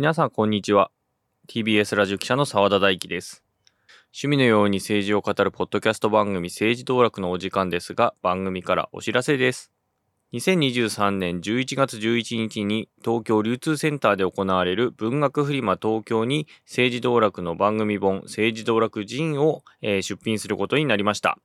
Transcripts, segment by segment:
皆さんこんにちは。TBS ラジオ記者の澤田大樹です。趣味のように政治を語るポッドキャスト番組政治道楽のお時間ですが番組からお知らせです。2023年11月11日に東京流通センターで行われる文学フリマ東京に政治道楽の番組本政治道楽人を、えー出品することになりました。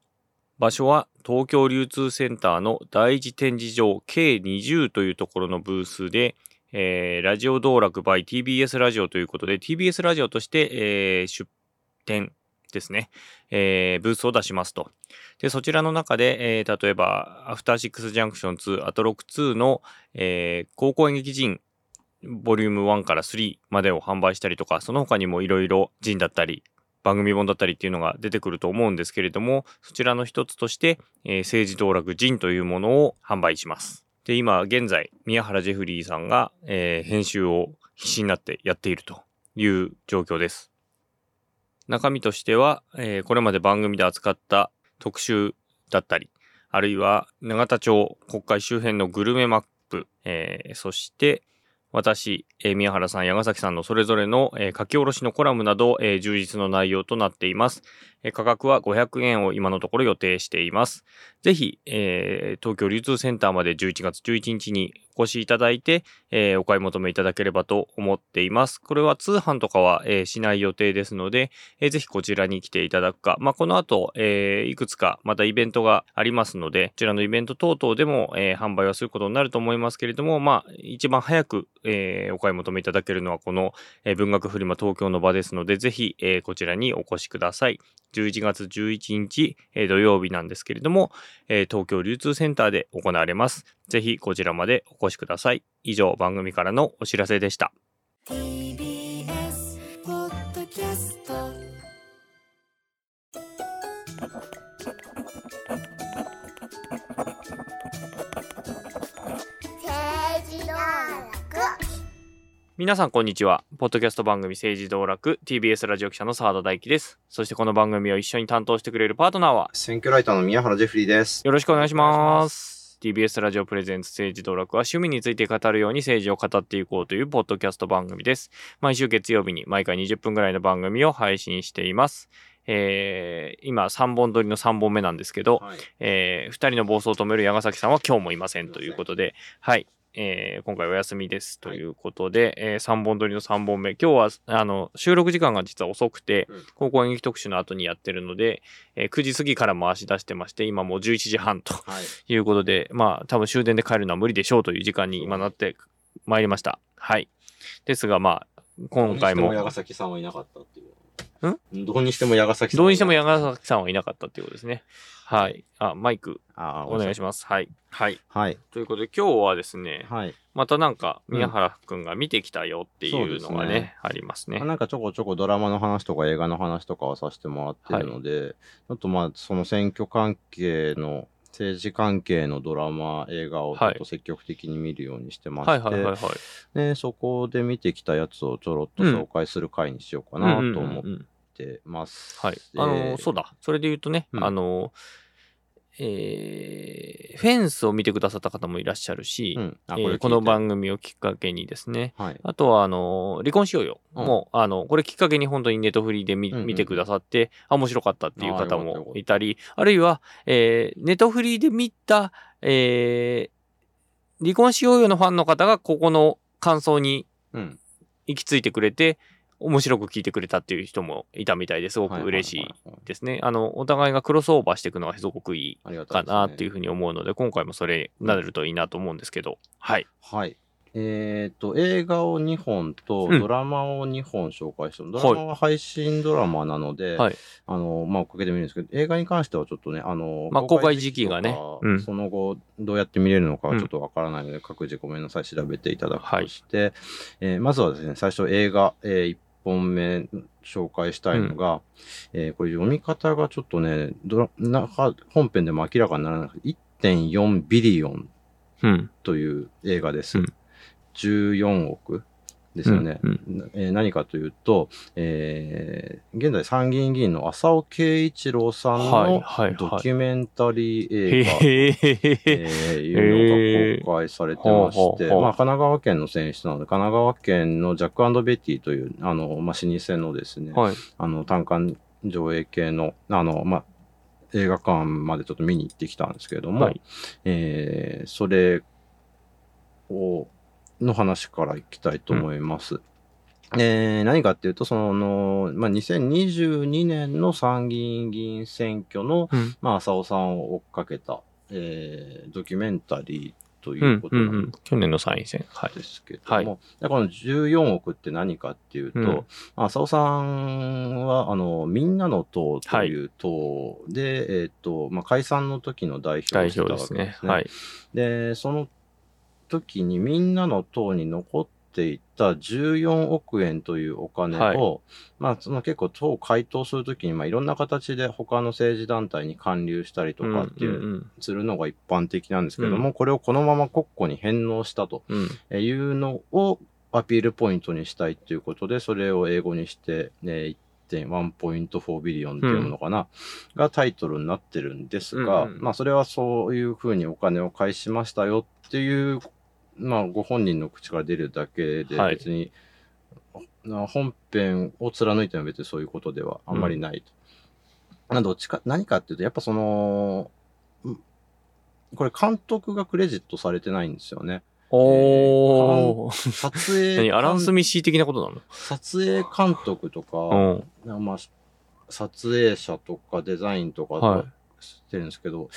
場所は東京流通センターの第一展示場 K20 というところのブースで、えーラジオ道楽 by TBS ラジオということで TBS ラジオとして、えー出展ですね、えーブースを出しますと。で、そちらの中で、えー例えば、アフターシックスジャンクション2、アトロック2の、えー高校演劇人、ボリューム1から3までを販売したりとか、その他にもいろいろ人だったり、番組本だったりっていうのが出てくると思うんですけれども、そちらの一つとして、えー政治道楽人というものを販売します。で、今現在、宮原ジェフリーさんが、えー編集を必死になってやっているという状況です。中身としては、えーこれまで番組で扱った特集だったり、あるいは永田町国会周辺のグルメマップ、えーそして私、えー宮原さん、矢ヶ崎さんのそれぞれの、えー書き下ろしのコラムなど、えー充実の内容となっています、価格は500円を今のところ予定しています。ぜひ、えー東京流通センターまで11月11日にお越しいただいて、えーお買い求めいただければと思っています。これは通販とかは、えーしない予定ですので、えーぜひこちらに来ていただくか、まあ、この後、えいくつかまたイベントがありますので、こちらのイベント等々でも、え販売はすることになると思いますけれども、まあ、一番早く、えお買い求めいただけるのはこの、え文学フリマ東京の場ですので、ぜひ、えこちらにお越しください。11月11日、えー土曜日なんですけれども、えー東京流通センターで行われます。ぜひこちらまでお越しください。以上、番組からのお知らせでした。皆さんこんにちは。ポッドキャスト番組政治道楽 TBS ラジオ記者の澤田大樹です。そしてこの番組を一緒に担当してくれるパートナーは選挙ライターの宮原ジェフリーです。よろしくお願いします。TBS ラジオプレゼンツ政治道楽は趣味について語るように政治を語っていこうというポッドキャスト番組です。毎週月曜日に毎回20分ぐらいの番組を配信しています。えー、今3本撮りの3本目なんですけど、はい。えー、2人の暴走を止める矢ヶ崎さんは今日もいませんということで、はい。えー今回お休みですということで、え3本撮りの3本目。今日は、あの、収録時間が実は遅くて、うん高校演劇特集の後にやってるので、えー9時過ぎから回し出してまして、今もう11時半とはい。いうことで、まあ、多分終電で帰るのは無理でしょうという時間に今なってまいりました。はい。ですが、まあ、今回もどうにしても、矢ヶ崎さんはいなかったっていう。ん？どうにしても矢ヶ崎さん。どうにしても矢ヶヶ崎さんはいなかったっていうことですね。はい。あ、マイクあお願いしまます。はい。はい。す。はい。ということで今日はですね、はい。またなんか宮原くんが見てきたよっていうのがそうですね、ねありますね。なんかちょこちょこドラマの話とか映画の話とかはさせてもらってるので、ちょっとまあ、その選挙関係の、政治関係のドラマ、映画をちょっと積極的に見るようにしてまして、はいはいはいはい。でそこで見てきたやつをちょろっと紹介する回にしようかなと思ってます。はい。であの、そうだ。それで言うとね、うんあの、えーフェンスを見てくださった方もいらっしゃるし、うん。あ、えーこの番組をきっかけにですね、はい。あとは、あの、離婚しようよ。うんもう、あの、これきっかけに本当にネットフリーで見,、うんうん見てくださって、あ、面白かったっていう方もいたり、あるいは、えーネットフリーで見た、えー離婚しようよのファンの方がここの感想にうん。行き着いてくれて、面白く聞いてくれたっていう人もいたみたいですごく嬉しいははははですね。あの、お互いがクロスオーバーしていくのがすごくいいかなっていうふうに思うので、今回もそれになるといいなと思うんですけど、はい。はい。えっ、と、映画を2本とうん。ドラマを2本紹介してる、ドラマは配信ドラマなので、はい。あの、まあ、おかげで見るんですけど、映画に関してはちょっとね、あの、まあ公開時期がね。うん。その後、どうやって見れるのかうん。はちょっとわからないので、各自ごめんなさい、調べていただくとして、えーまずはですね、最初映画、え1本目紹介したいのが、えーこれ読み方がちょっとね、ドラ中本編でも明らかにならなくて、1.4ビリオンうん。という映画です。うん14億ですよね。うんえー何かというと、えー現在参議院議員の浅尾慶一郎さんはいのドキュメンタリーへ映画、へへへえーいうのが公開されてまして、まあ、神奈川県の選手なので、神奈川県のジャックベティという、あの、まあ、老舗のですね、はい。あの、単館上映系の、あの、まあ、映画館までちょっと見に行ってきたんですけれども、はい。えーそれを、の話からいきたいと思います。えー何かっていうと、その、まあ、2022年の参議院議員選挙の、うんまあ、浅尾さんを追っかけた、えードキュメンタリーとういうんことうなんんうん。去年の参院選。はい。ですけども、はいでこの14億って何かっていうと、うんまあ浅尾さんは、あの、みんなの党という党で、えっ、と、まあ、解散の時の代表を代してたわけですすね。ね。はい。で、その時にみんなの党に残っていた14億円というお金を、はい。まあ、その結構党を回答するときに、まあ、いろんな形で他の政治団体に還流したりとかっていう、うんうん。するのが一般的なんですけれども、これをこのまま国庫に返納したというのをアピールポイントにしたいということで、それを英語にして、ね、1.1.4ビリオンっていうものかな、がタイトルになってるんですが、うんうん。まあそれはそういうふうにお金を返しましたよっていう、まあご本人の口から出るだけではい別に、な本編を貫いても別にそういうことではあんまりないと。まあどっちか、何かっていうと、やっぱその、うんこれ監督がクレジットされてないんですよね。おー。撮影 何アラン・監スミシー的なことなの？撮影監督とか、うん。まあ、撮影者とかデザインとかはいしてるんですけど、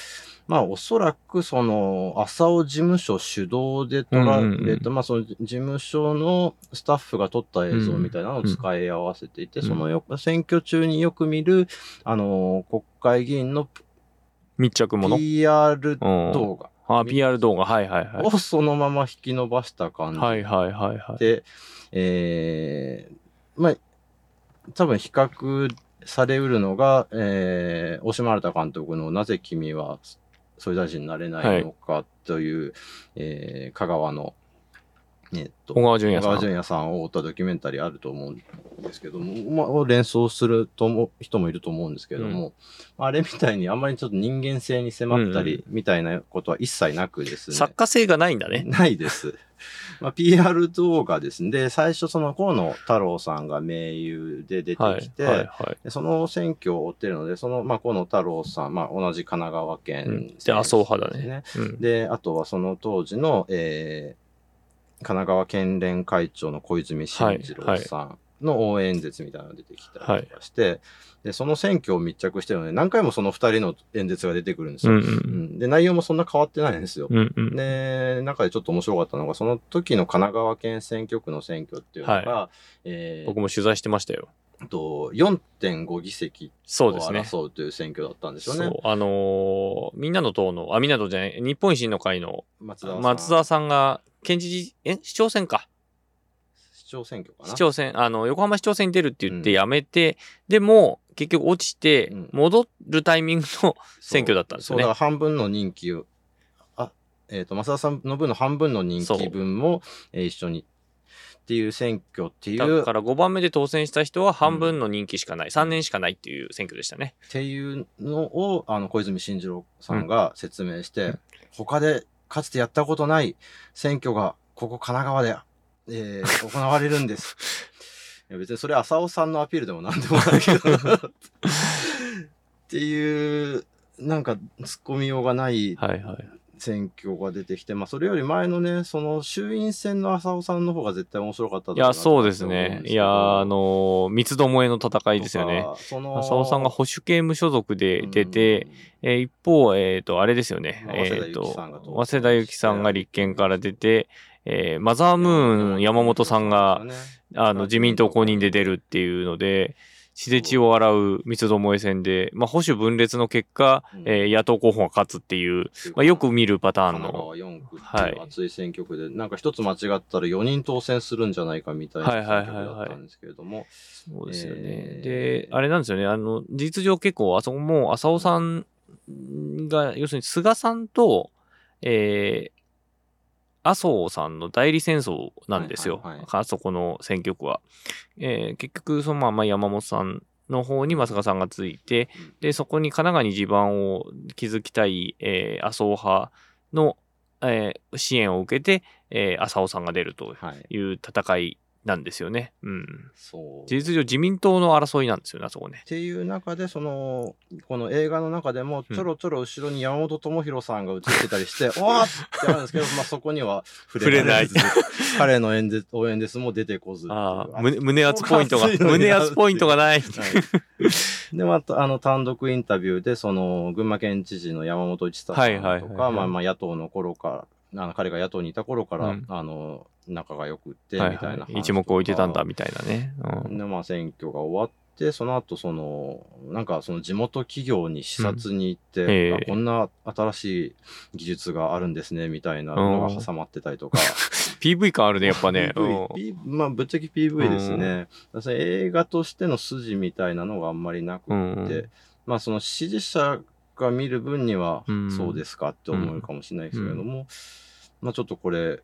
まあおそらくその浅尾事務所主導で撮られた、まあその事務所のスタッフが撮った映像みたいなのを使い合わせていて、うんそのよ選挙中によく見る、あの国会議員の密着もの PR うん。動画あ、PR 動画。はいはいはい。をそのまま引き伸ばした感じはいはいはいはい。で、えー、まあ、多分比較されうるのが、えー、大島新監督のなぜ君は総理大臣になれないのかという、えー香川の、えーっと、小川淳也小川さん。淳也さんを追ったドキュメンタリーあると思うんですけども、まあ、を連想すると思う人もいると思うんですけども、あれみたいにあんまりちょっと人間性に迫ったうんりみたいなことは一切なくですね。作家性がないんだね。ないです。まあ、PR 動画ですね。で、最初その河野太郎さんが盟友で出てはいきて、はいはい。でその選挙を追ってるので、その、まあ、河野太郎さん、まあ、同じ神奈川県、うんで、麻生派だね。うん。で、あとはその当時の、えー神奈川県連会長の小泉進次郎さんの応援演説みたいなのが出てきたりとかして、で、その選挙を密着してるので、何回もその二人の演説が出てくるんですよ。うんう。うんんで、内容もそんな変わってないんですよ。うんうん。で、中でちょっと面白かったのが、その時の神奈川県選挙区の選挙っていうのが、えー僕も取材してましたよ。と4.5議席を。争うという選挙だったんですよね。そう。あのーみんなの党の、あ、みんなの党じゃない、日本維新の会の松田さんが、県知事、え市長選か。市長選挙かな。市長選、あの、横浜市長選に出るって言ってうん辞めて、でも、結局落ちてうん、戻るタイミングの選挙だったんですよねそうだから半分の任期を、あ、えっ、と、増田さんの分の半分の任期分も、えー一緒にっていう選挙っていう、だから5番目で当選した人は半分の任期しかない、3年しかないっていう選挙でしたね。っていうのを、あの、小泉進次郎さんが説明して、他でかつてやったことない選挙が、ここ神奈川で、えー 行われるんです。いや別にそれ浅尾さんのアピールでもなんでもないけど、っていう、なんか、突っ込みようがないはいはい。選挙が出てきて、まあ、それより前のね、その衆院選の浅尾さんの方が絶対面白かったいや、そうですね。いや、あの、三つどもえの戦いですよね。。浅尾さんが保守系無所属で出て、、えー一方、えっ、と、あれですよね。まあえっ、と、早早稲田稲田由紀さんが立憲から出て、えーマザームーン山本さんが、あの、自民党公認で出るっていうので、血で血を洗う三つどもえ戦で、まあ、保守分裂の結果、うん。えー野党候補が勝つっていう、まあ、よく見るパターンの、神奈川4区ってはい。熱い選挙区で、なんか一つ間違ったら4人当選するんじゃないかみたいなはいはい。選挙区だったんですけれども、そうですよね。えー。で、あれなんですよね。あの、事実上結構、あそこもう浅尾さんが、要するに菅さんと、えー麻生さんの代理戦争なんですよ。はいはいはいあそこの選挙区は。えー結局、そのまま山本さんの方に増賀さんがついて、で、そこに神奈川に地盤を築きたい、えー麻生派の、えー支援を受けて、えー麻生さんが出るとはい。いう戦いなんですよね。うん。そう。事実上自民党の争いなんですよね、あそこねっ。ていう中で、その、この映画の中でも、ちょろちょろ後ろに山本智博さんが映ってたりして、おーってあるんですけど、まあそこには触れられず触彼の演説、応援ですも出てこず。ああ、胸胸熱ポイントが、胸熱ポイントがない。はい、で、また、あの、単独インタビューで、その、群馬県知事の山本一太さんとか、まあまあ、野党の頃から、あの彼が野党にいた頃から、うんあの、仲が良くって、みはいたいな話とか、はい。一目置いてたんだ、みたいなね。うんで、まあ、選挙が終わって、その後、その、なんか、その地元企業に視察に行って、うんこんな新しい技術があるんですね、みたいなのが挟まってたりとか。PV 感あるね、やっぱね。PV まあ、ぶっちゃけ PV ですね。映画としての筋みたいなのがあんまりなくって、うんまあ、その支持者が見る分にはうん、そうですかって思うかもしれないですけれども、まあ、ちょっとこれ、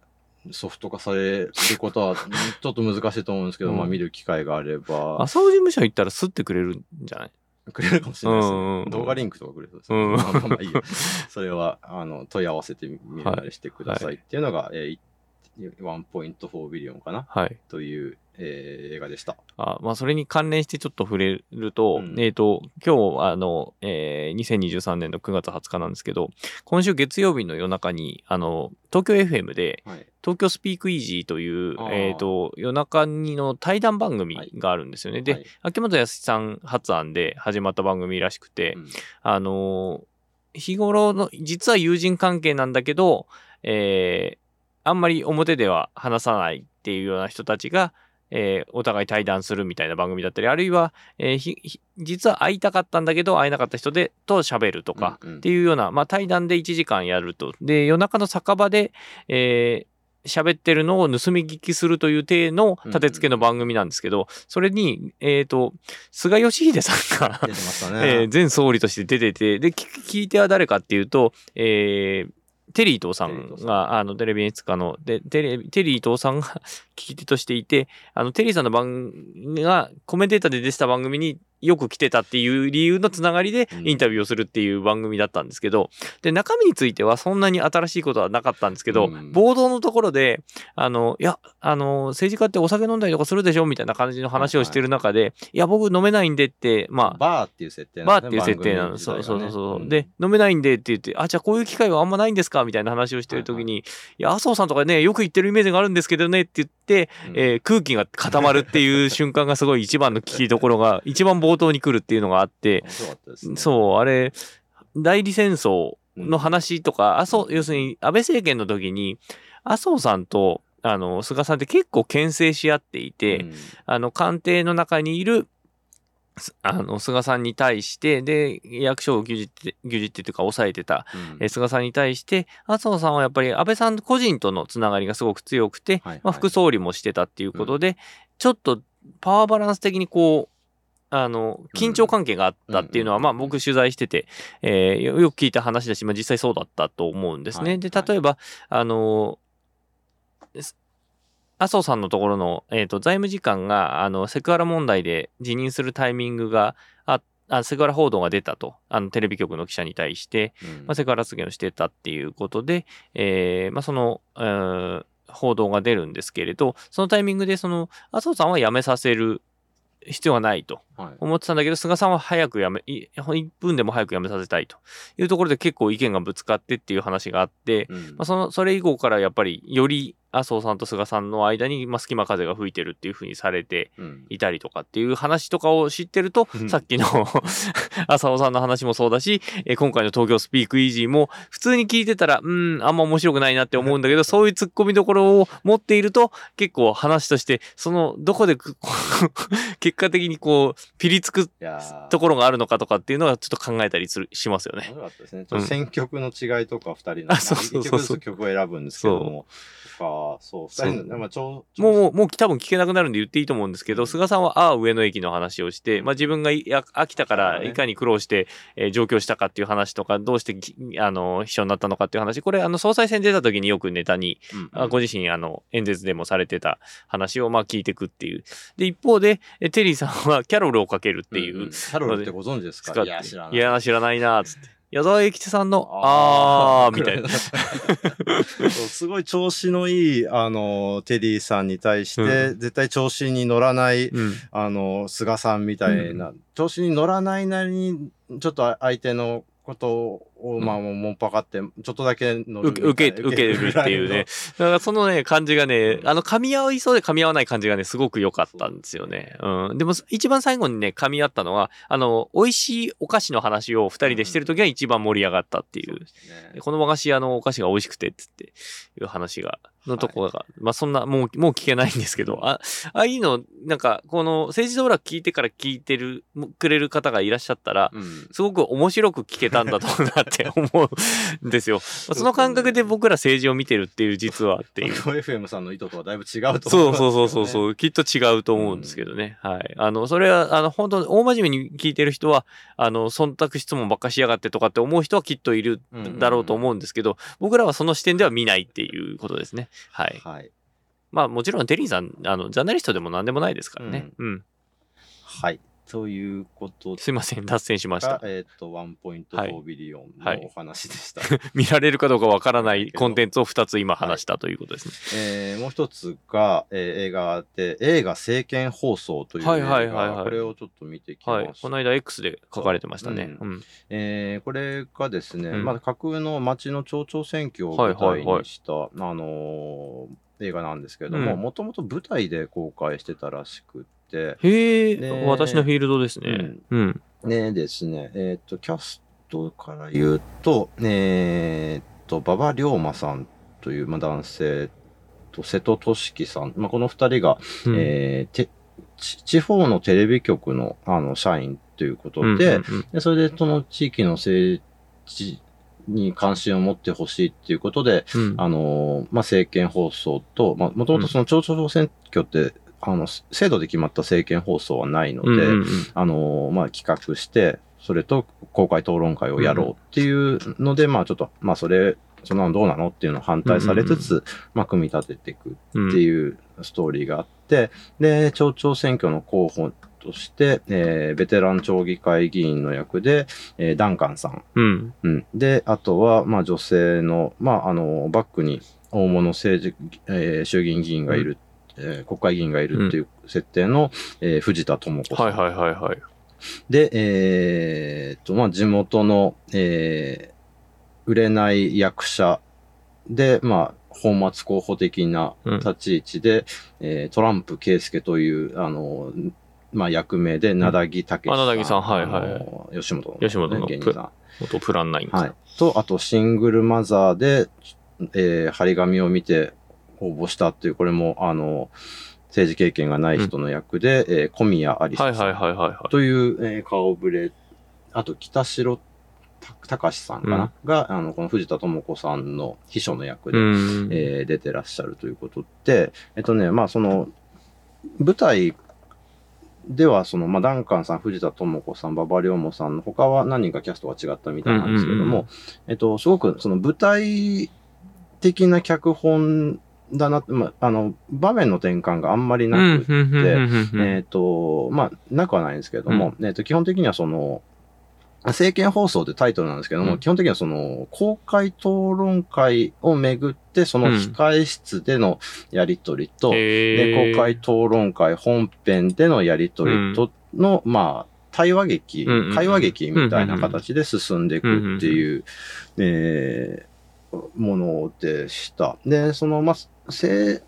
ソフト化されることは、ちょっと難しいと思うんですけど、うんまあ、見る機会があれば、浅尾事務所行ったら吸ってくれるんじゃない？くれるかもしれないですね。うんうん動画リンクとかくれそうですね。うん まあまあまあいいや。それは、あの、問い合わせてみるなりしてくださはいいっていうのが、えー、1.4ビリオンかな？はい。という、えー映画でした。あまあ、それに関連してちょっと触れると、うんえっ、と、今日、あの、えー2023年の9月20日なんですけど、今週月曜日の夜中に、あの、東京 FM で、はい。東京スピークイージーというえっ、と、夜中にの対談番組があるんですよね。で、はい秋元康さん発案で始まった番組らしくて、うんあのー日頃の、実は友人関係なんだけど、えーあんまり表では話さないっていうような人たちが、えーお互い対談するみたいな番組だったり、あるいは、えー実は会いたかったんだけど、会えなかった人で、と喋るとか、うんうんっていうような、まあ対談で1時間やると。で、夜中の酒場で、えー喋ってるのを盗み聞きするという体の立て付けの番組なんですけど、それに、えっ、と、菅義偉さんがね。えー前総理として出てて、で、聞聞い手は誰かっていうと、えーテリー伊藤さんが、あの、テレビ演出家の、で、テレビ、テリー伊藤さんが 聞き手としていて、あの、テリーさんの番組がコメンテーターで出てた番組によく来てたっていう理由のつながりでうん。インタビューをするっていう番組だったんですけど、で、中身についてはそんなに新しいことはなかったんですけど、うん。冒頭のところで、あの、いや、あの、政治家ってお酒飲んだりとかするでしょみたいな感じの話をしてる中で、い。や、僕飲めないんでって、まあ、バーっていう設定バーっていう設定なの。番そうそうそうそう、んで、飲めないんでって言って、あ、じゃあこういう機会はあんまないんですかみたいな話をしてる時に、いや、麻生さんとかね、よく言ってるイメージがあるんですけどねって言って、うんえー空気が固まるっていう瞬間がすごい一番の聞きどころが、一番冒頭に来るっていうのがあって。そう、あれ、代理戦争の話とか、麻生、要するに安倍政権の時に、麻生さんと、あの、菅さんって結構牽制し合っていて、うん。あの、官邸の中にいる、すあの、菅さんに対して、で、役所を牛耳って、牛耳ってというか抑えてた、うん。えー菅さんに対して、麻生さんはやっぱり安倍さん個人とのつながりがすごく強くて、はいはい。まあ、副総理もしてたっていうことで、ちょっとパワーバランス的にこう、あの、緊張関係があったっていうのは、うん。まあ僕取材してて、えーよよく聞いた話だし、まあ実際そうだったと思うんですね。で、例えば、あの、す麻生さんのところの、えー、と財務次官があのセクハラ問題で辞任するタイミングがああセクハラ報道が出たと。あのテレビ局の記者に対して、うん。まあ、セクハラ発言をしてたっていうことで、えーまあ、その、えー報道が出るんですけれどそのタイミングでその麻生さんは辞めさせる必要はないとはい。思ってたんだけど菅さんは早く辞めい1分でも早く辞めさせたいというところで結構意見がぶつかってっていう話があって、うん。まあ、そのそれ以降からやっぱりより麻生さんと菅さんの間に、まあ、隙間風が吹いてるっていうふうにされてうん。いたりとかっていう話とかを知ってると、うん。さっきの 浅尾さんの話もそうだし、えー今回の東京スピークイージーも普通に聞いてたら、うん、あんま面白くないなって思うんだけど、そういう突っ込みどころを持っていると、結構話として、その、どこで 結果的にこう、ピリつくところがあるのかとかっていうのはちょっと考えたりするしますよね。面白かったですね。ちょっと選曲の違いとか、二人の、うそうそうそう一曲を選ぶんですけども、ああ、そう。二人の、まあ、ちょう、もう、もう多分聞けなくなるんで言っていいと思うんですけど、菅さんは、ああ、上野駅の話をして、まあ自分がいや飽きたから、いかに苦労して、えー上京したかっていう話とか、どうしてき、あの、秘書になったのかっていう話、これ、あの、総裁選出た時によくネタに、うんあご自身、あの、演説でもされてた話を、まあ聞いていくっていう。で、一方で、えテリーさんはキャロルをかけるっていう、んん。キャロルってご存知ですか？いや、知らない。いや、知らないな、つって。矢沢永吉さんの、あー、みたいな。すごい調子のいい、あの、テリーさんに対して、う絶対調子に乗らない、うん。あの、菅さんみたいな、調子に乗らないなりに、ちょっと相手のことを、まあ、もう、もんぱかって、ちょっとだけ乗る受け、受け、るっていうね。。だからそのね、感じがね、あの、噛み合いそうで噛み合わない感じがね、すごく良かったんですよね。うん。でも、一番最後にね、噛み合ったのは、あの、美味しいお菓子の話を二人でしてる時が一番盛り上がったっていう。でこの和菓子屋のお菓子が美味しくて、つっていう話が、のところが、まあそんな、もう、もう聞けないんですけど、あ、ああいうの、なんか、この政治道楽聞いてから聞いてる、くれる方がいらっしゃったら、うん。すごく面白く聞けたんだとなって思うんですよ。まあその感覚で僕ら政治を見てるっていう実はっていう。FM さんの意図とはだいぶ違うとそう思そうそうそうう。そう、きっと違うと思うんですけどね。はい。あの、それは、あの、本当大真面目に聞いてる人は、あの、忖度質問ばっかしやがってとかって思う人はきっといるだろうと思うんですけど、僕らはその視点では見ないっていうことですね。はい。はい。まあもちろんテリーさん、あの、ジャーナリストでも何でもないですからね。うん。はい。ということすいません、脱線しましたが、。えっ、と、ワンポイントはい4ビリオンはいのお話でした。見られるかどうかわからないコンテンツを2つ今話したということですね。えーもう一つが、えー映画で、映画政見放送という映画、はいはいはいはいこれをちょっと見てきました。はい。この間 X で書かれてましたね。ううん。えーこれがですね、うんまあ、架空の町の町長選挙を舞台にした、あのー映画なんですけれども、うんもともと舞台で公開してたらしくって、へえ、ね私のフィールドですね。うん。ねですね、えっ、と、キャストから言うと、えっ、と、馬場龍馬さんという、まあ、男性と瀬戸俊樹さん、まあ、この二人が、うん。えーてち地方のテレビ局のあの社員ということで、うんうんうん。でそれでその地域の政治に関心を持ってほしいっていうことで、うん。あのーまあ、政見放送と、まあ、もともとその町長選挙って、あの、制度で決まった政見放送はないので、うんうんうんあのーまあ、企画して、それと公開討論会をやろうっていうので、まあ、ちょっと、まあ、それ、そんなのどうなのっていうのを反対されつつ、まあ、組み立てていくうんっていうストーリーがあって、で、町長選挙の候補として、えーベテラン町議会議員の役で、えーダンカンさん。うん。うん。で、あとは、まあ、女性の、まあ、あの、バックに大物政治、えー衆議院議員がいる、えー国会議員がいるっていう設定の、えー藤田智子さん。はいはいはいはい。で、えーっと、まあ、地元の、えー売れない役者で、まあ、本末候補的な立ち位置で、えートランプ圭介という、あの、まあ、役名で、なだぎたけしあなだぎさんはいはい吉本の、吉本の芸人さ元プランナイン。はい。と、あと、シングルマザーで、えー張り紙を見て応募したっていう、これも、あの、政治経験がない人の役で、えー小宮有沙さん。はいはいはいはいはい。という、えー顔ぶれ、あと北城た隆さんかな、うんが、あの、この藤田智子さんの秘書の役で、うん。えー出てらっしゃるということで、えっとね、まあその、舞台では、その、まあ、ダンカンさん、藤田智子さん、馬場龍馬さんの他は何人かキャストが違ったみたいなんですけども、うんうんうんえっと、すごくその舞台的な脚本だな、まあ、あの、場面の転換があんまりなくうんうんうんうんうんえっ、と、まあ、なくはないんですけれども、えっ、と、基本的にはその、政見放送ってタイトルなんですけども、うん。基本的にはその、公開討論会をめぐって、その控え室でのやりとりと、で、へー。公開討論会本編でのやりとりとの、まあ、対話劇、うんうんうん。会話劇みたいな形で進んでいくっていう、えーものでした。で、その、まあ、せ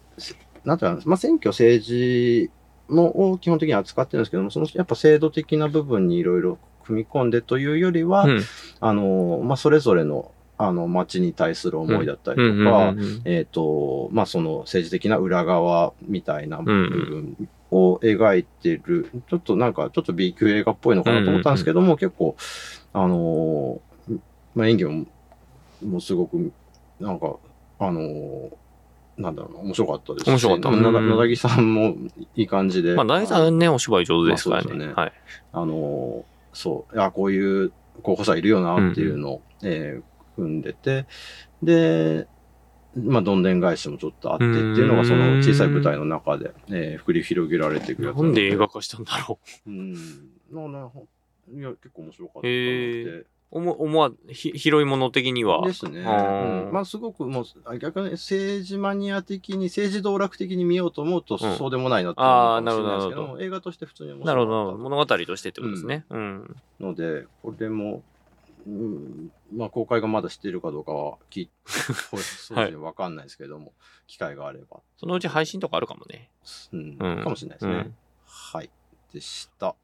なんていうの、まあ、選挙政治のを基本的に扱ってるんですけども、そのやっぱ制度的な部分にいろいろ組み込んでというよりは、うん。あの、まあ、それぞれの、あの、街に対する思いだったりとか、うんうんうんうん。えっ、と、まあ、その政治的な裏側みたいな部分を描いてる、ちょっとなんか、ちょっと B 級映画っぽいのかなと思ったんですけども、結構、あのーまあ、演技も、もうすごく、なんか、あのーなんだろうな、面白かったですし。面白かったうんな野田木さんもいい感じで。まあ、大さんね、お芝居上手ですからね。まあねはい。あの、そう、あこういう候補者いるよなっていうのを、えー組んでて、で、まあ、どんでん返しもちょっとあってっていうのが、その小さい舞台の中で、えー、繰り広げられていくやつなんで映画化したんだろう。うん。ななほいや、結構面白かったと思へって。思思わ、ひ広いもの的には。ですね。うんまあ、すごくもう、あ逆に政治マニア的に、政治道楽的に見ようと思うと、うんそうでもないなって思うかもしれないですけどあーなるほも、映画として普通に面白なるほど、物語としてってことですね。うん。ので、これも、うん、まあ、公開がまだしているかどうかは聞い、そうそうですね、わかんないですけども、機会があれば、そのうち配信とかあるかもね。うん、うんかもしれないですね。うんはい。でした。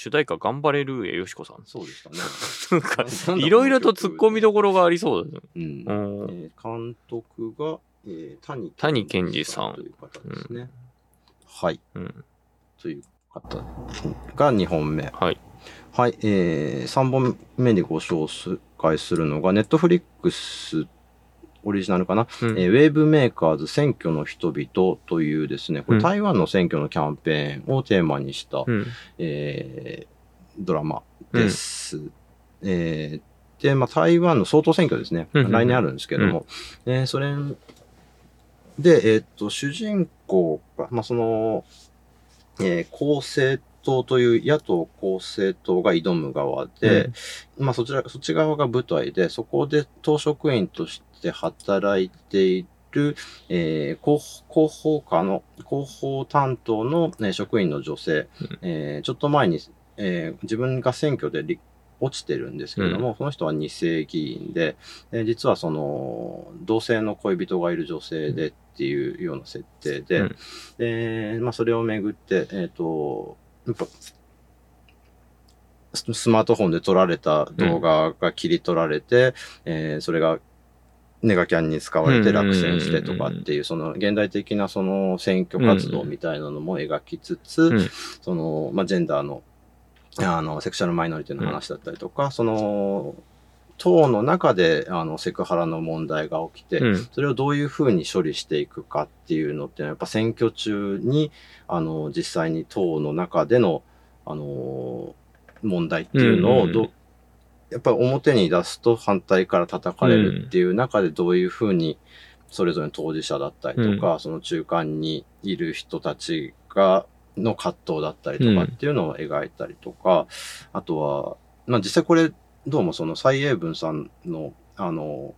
主題歌頑張れる上よしこさん。そうでしたね。いろいろと突っ込みどころがありそうだね。うん。うん。えー監督が、えー谷谷健二さんという方ですね。はい。うん。という方が2本目。はい。はい。えー、3本目にご紹介するのが、ネットフリックスオリジナルかな、うんえーウェーブメーカーズ選挙の人々というですね、これうん台湾の選挙のキャンペーンをテーマにした、うん。えードラマです。えーで、まあ、台湾の総統選挙ですね。うんうんうん来年あるんですけども。えーそれで、えーっと、主人公が、まあ、その、えー公正党という野党公正党が挑む側で、まあ、そちら、そっち側が舞台で、そこで党職員として働いている、えー広広報課の、広報担当の、ね、職員の女性、うん。えーちょっと前に、えー自分が選挙で立落ちてるんですけれども、その人は二世議員で、えー実はその、同性の恋人がいる女性でっていうような設定で、うん。で、まあ、それをめぐって、えっ、と、やっぱ、ススマートフォンで撮られた動画が切り取られて、えーそれがネガキャンに使われて落選してとかっていう、その現代的なその選挙活動みたいなのも描きつつ、うん。その、まあ、ジェンダーの、あの、セクシャルマイノリティの話だったりとか、その、党の中で、あの、セクハラの問題が起きて、うん。それをどういうふうに処理していくかっていうのって、やっぱ選挙中に、あの、実際に党の中での、あの、問題っていうのをど、やっぱり表に出すと反対から叩かれるっていう中でどういうふうに、それぞれの当事者だったりとか、その中間にいる人たちが、の葛藤だったりとかっていうのを描いたりとか、あとは、まあ実際これ、どうもその蔡英文さんの、あの、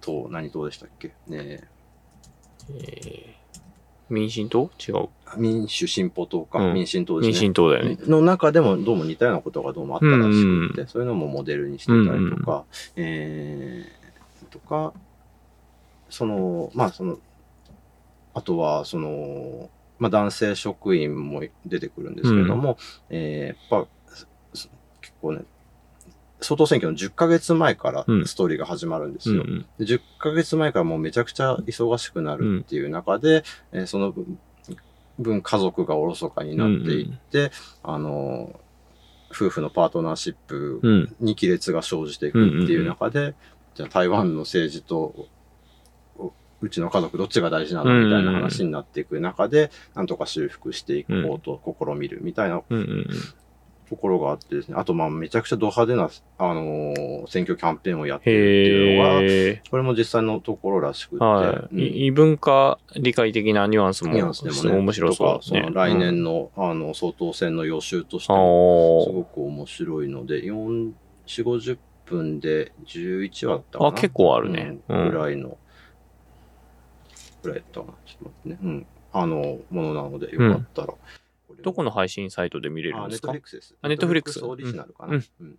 党、何党でしたっけ？ねえー民進党？違う。民主進歩党か、うん民進党ですね。民進党だよね。の中でもどうも似たようなことがどうもあったらしくて、うんそういうのもモデルにしてたりとか、えー、とか、その、まあその、あとはその、まあ男性職員も出てくるんですけども、えーやっぱ、す結構ね、総統選挙の10ヶ月前からうん。ストーリーが始まるんですよ。うんうん。で10ヶ月前からもうめちゃくちゃ忙しくなるっていう中で、えーその分分家族がおろそかになっていって、あの、夫婦のパートナーシップうん。に亀裂が生じていくっていう中で、じゃあ台湾の政治とおうちの家族どっちが大事なのみたいな話になっていく中で、なんとか修復していこうと試みるみたいなうんうんところがあってですね、あとまあめちゃくちゃド派手な、あのー選挙キャンペーンをやってるっていうのが。これも実際のところらしくて、はい。うんい異文化理解的なニュアンスも、ニュアンスでもね、面白そうですね。とかその来うん年の、あの、総統選の予習としてあも、すーごく面白いので、4、4、50分で11話だったかな。あ、結構あるね。ううんんぐらいの、ぐらいだったかな。ちょっと待ってね。うん。あの、ものなので、よかったら。どこの配信サイトで見れるんですか？トフリックスです。あ Netflix オリジナルかな？ううんん。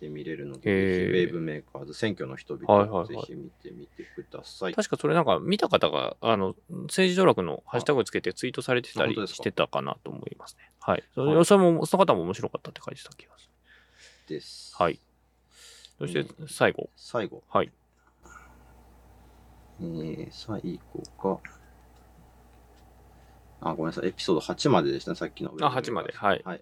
で見れるので、ウェーブメーカーズ、選挙の人はいはいはい々、ぜひ見てみてください。確かそれなんか見た方が、あの、政治道楽のハッシュタグつけてツイートされてたりしてたかなと思いますね。はい。それはいそれも、その方も面白かったって書いてた気がする。です。はい。そして最後。最後。はい。えー、最後が、あ、ごめんなさい。エピソード8まででしたね、さっきの。あ8まではいはい。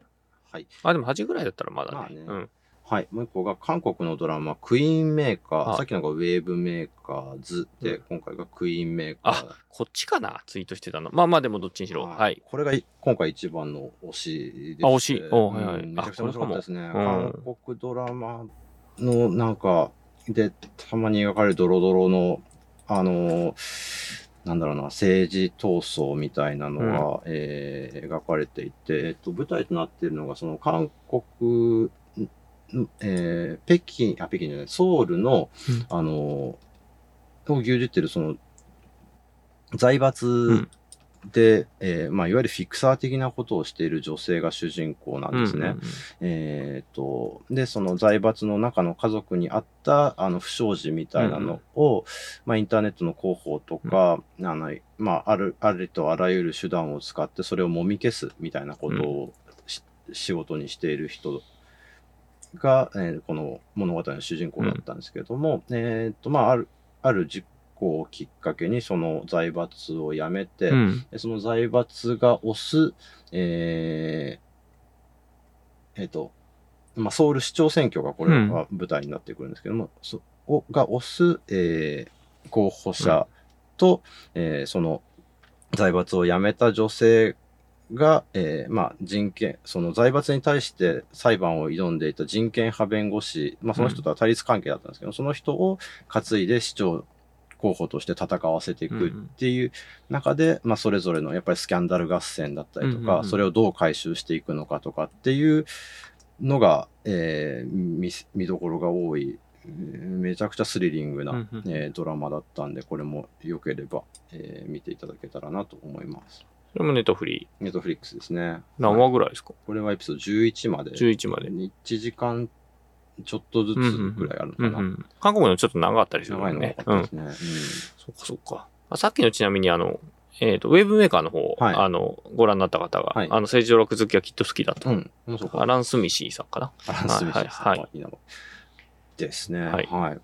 はい。あ、でも8ぐらいだったらまだね。まあねうん。はい。もう一個が韓国のドラマ、クイーンメーカー。あさっきのがウェーブメーカーズで、うん今回がクイーンメーカー。あ、こっちかなツイートしてたの。まあまあでもどっちにしろ。はい。これがい今回一番の推しでしてあ推しおはいはいうんめちゃくちゃ面白かったですね。韓国ドラマのなんか、で、たまに描かれるドロドロの、あのなんだろうな、政治闘争みたいなのが、えー描かれていて、えっと、舞台となっているのが、その韓国、んえー北京、あ、北京じゃない、ソウルの、うん。あのを牛耳ってるその、財閥んで、えーまあ、いわゆるフィクサー的なことをしている女性が主人公なんですね。うんうんうん。えー、と、で、その財閥の中の家族にあった、あの、不祥事みたいなのを、まあ、インターネットの広報とか、あの、まあ、ある、ありとあらゆる手段を使って、それをもみ消すみたいなことをし、仕事にしている人が、えーこの物語の主人公だったんですけれども、えっ、と、まあ、ある、ある実行をきっかけに、その財閥を辞めて、うん。でその財閥が推す、えーえっ、と、まあ、ソウル市長選挙がこれは舞台になってくるんですけども、そをが推す、えー候補者と、えーその財閥を辞めた女性が、えーまあ、人権、その財閥に対して裁判を挑んでいた人権派弁護士、まあ、その人とは対立関係だったんですけど、その人を担いで市長候補として戦わせていくっていう中で、まあ、それぞれのやっぱりスキャンダル合戦だったりとか、うんうんうんそれをどう回収していくのかとかっていうのが、えー見見どころが多い、えーめちゃくちゃスリリングな、うんうんえードラマだったんで、これも良ければ、えー見ていただけたらなと思います。それもネットフリネットフリックスですね。ー。何はい話ぐらいですか？これはエピソード11まで。?11 まで。1時間ちょっとずつぐらいあるのかな。うんうん。韓国のちょっと長かったりするも長いのね。うん。そっかそっか。あさっきのちなみにあの、えっ、と、ウェブメーカーの方、はいあの、ご覧になった方が、はいあの、政治上落好きはきっと好きだと。うん。アラン・スミシーさんかな。アラン・スミスはいはいいいなですね。ははいい。こう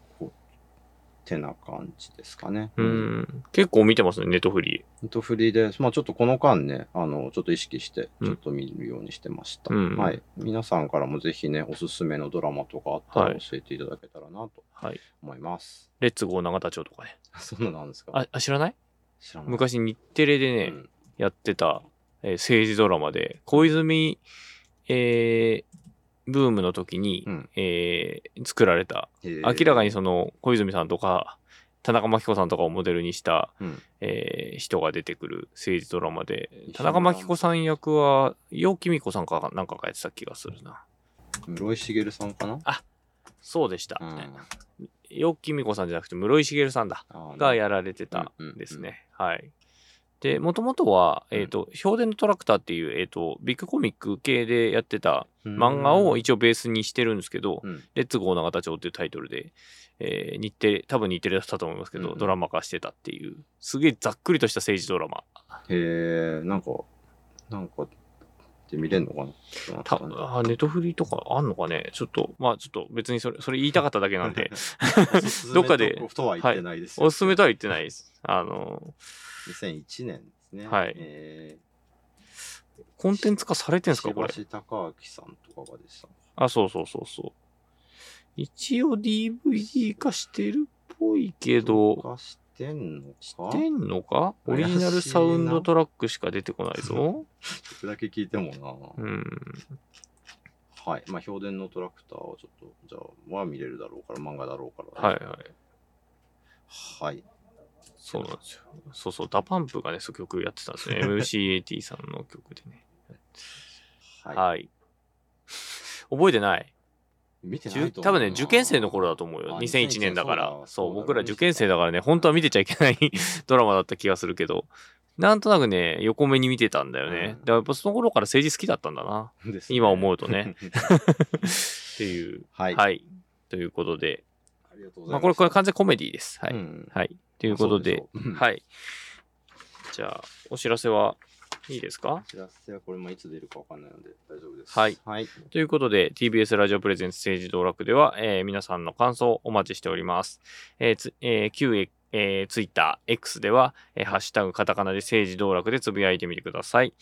てな感じですかね。う。ん。結構見てますね、ネットフリネットフリーで、まあちょっとこの間ね、あの、ちょっと意識して、うんちょっと見るようにしてました。うんはい。皆さんからもぜひね、おすすめのドラマとかあったはいら教えていただけたらなとはい。思います。レッツゴー永田町とかね。そんなのなんですかあ、あ知らない？知らない。昔日テレでね、うんやってた、えー政治ドラマで、小泉、えーブームの時に、うんえー作られた、明らかにその小泉さんとか、田中真紀子さんとかをモデルにした、うんえー人が出てくる政治ドラマで田中真紀子さん役は、楊貴美子さんかなんかがやってた気がするな。室井茂さんかな？そうでした。うん楊貴美子さんじゃなくて室井茂さんだ。がやられてたんですね。はい。で、もともとは、うん。えっ、と、氷電のトラクターっていう、えっ、と、ビッグコミック系でやってた漫画を一応ベースにしてるんですけど、うん。レッツゴー永田町っていうタイトルで、えー日テレ、多分日テレだったと思いますけど、うん。うんドラマ化してたっていう、すげえざっくりとした政治ドラマ。へえ、なんか、なんか、で見れんのかな？たあネットフリとかあんのかね？ちょっと、まあちょっと別にそれ、それ言いたかっただけなんで、どっかでとはい。おすすめとは言ってないです。あの、2001年ですね。はいえコンテンツ化されてー、んすかこれ？石橋貴明さんとかがでした。あ、そうそうそうそう。一応 DVD 化してるっぽいけど、化してんのか？してんのか？オリジナルサウンドトラックしか出てこないぞ。これだけ聞いてもな。うん。はい。まあ、評伝のトラクターをちょっと、じゃあ、は見れるだろうから、漫画だろうから。はいはい。はい。そうなんですよ。そうそう、 DA PUMP がね、そう曲やってたんですね。MCAT さんの曲でね。はい。はい。覚えてない見てない多分ね、受験生の頃だと思うよ。あ2001年だから。そう僕ら受験生だからね、本当は見てちゃいけない ドラマだった気がするけど、なんとなくね、横目に見てたんだよね。うんだからやっぱその頃から政治好きだったんだな。ね今思うとね。っていう。はいということで、ありがとうございます。まあこれ、これ完全コメディです。はい。うんはい。ということで、ではい。じゃあ、お知らせはいいですか？お知らせはこれもいつ出るかわかんないので大丈夫です。はい。はい。ということで、TBS ラジオプレゼンツ政治道楽では、えー皆さんの感想をお待ちしております。えーつえー旧えー、ツイッター X では、えーハッシュタグカタカナで政治道楽でつぶやいてみてください。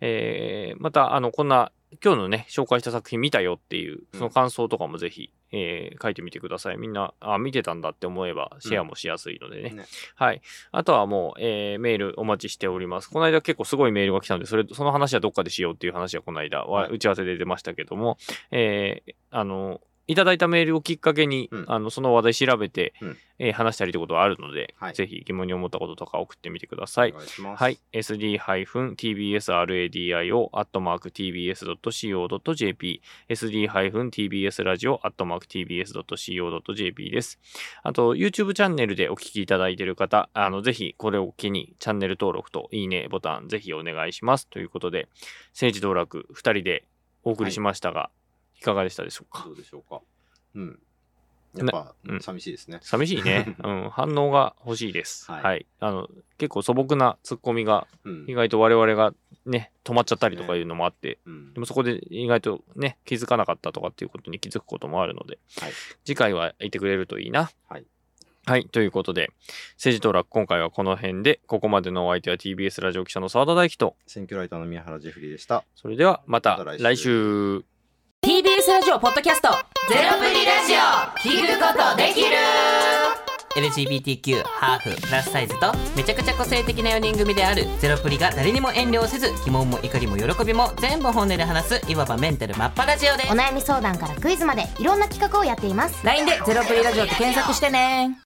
えーまた、あの、こんな今日のね、紹介した作品見たよっていう、その感想とかもぜひ、えー書いてみてください。みんな、あ、見てたんだって思えば、シェアもしやすいのでね。ねはい。あとはもう、えーメールお待ちしております。この間結構すごいメールが来たんで、それ、その話はどっかでしようっていう話はこの間、はい打ち合わせで出ましたけども、えーあの、いただいたメールをきっかけに、うんあの、その話題調べて、うんえー話したりってことはあるので、はいぜひ疑問に思ったこととか送ってみてくださいお。願いします。はい。sd-tbsradio アットマーク tbs.co.jp sd-tbs ラジオアットマーク tbs.co.jp です。あと、YouTube チャンネルでお聞きいただいている方、あの、ぜひこれを機にチャンネル登録といいねボタンぜひお願いします。ということで、政治道楽2人でお送りしましたが、い、かがでしたでしょうか？どうでしょうか？うん。やっぱ、うん寂しいですね。寂しいね。うん。反応が欲しいです。はいはい。あの、結構素朴なツッコミがうん意外と我々がね、止まっちゃったりとかいうのもあって、うんでもそこで意外とね、気づかなかったとかっていうことに気づくこともあるので、はい次回はいてくれるといいな。はい。はい。ということで、政治当落今回はこの辺で、ここまでのお相手は TBS ラジオ記者の澤田大樹と、選挙ライターの宮原ジェフリーでした。それではまた来週 TBS ラジオポッドキャストゼロプリラジオ聞くことできる LGBTQ ハーフプラスサイズとめちゃくちゃ個性的な4人組であるゼロプリが誰にも遠慮せず疑問も怒りも喜びも全部本音で話すいわばメンタルマッパラジオです。お悩み相談からクイズまでいろんな企画をやっています。LINE でゼロプリラジオって検索してね